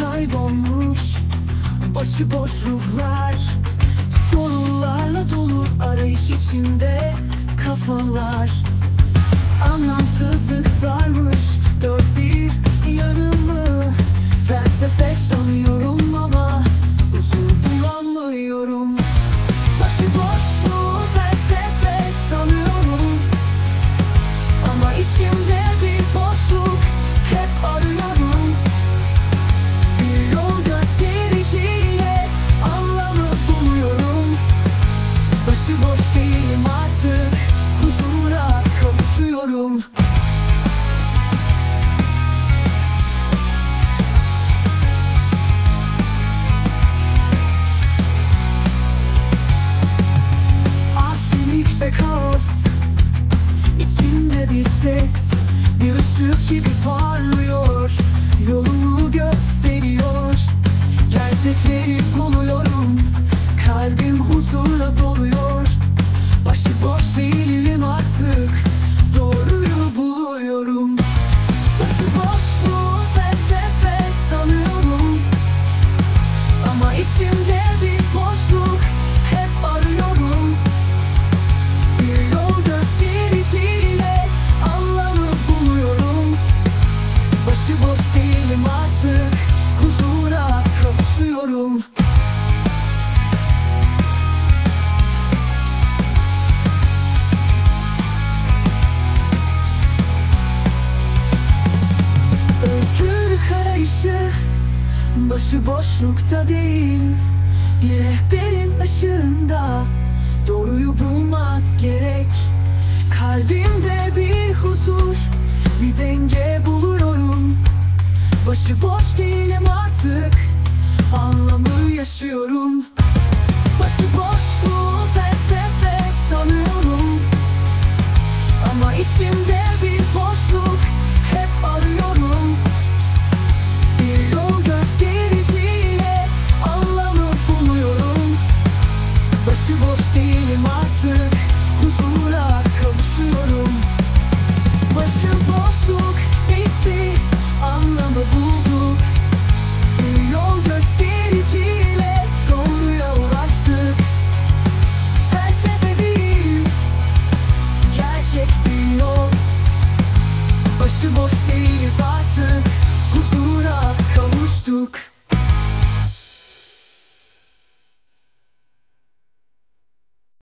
kaybolmuş. Başıboş ruhlar Sorunlarla dolu arayış içinde kafalar. Anlamsızlık bir ses Bir ışık gibi parlıyor Yolumu gösteriyor. Gerçekleri buluyorum Özgürlük arayışı Başıboşlukta değil. Bir rehberin ışığında Doğruyu bulmak gerek. Kalbimde bir huzur Bir denge buluyorum. Değilim artık Anlamı sagte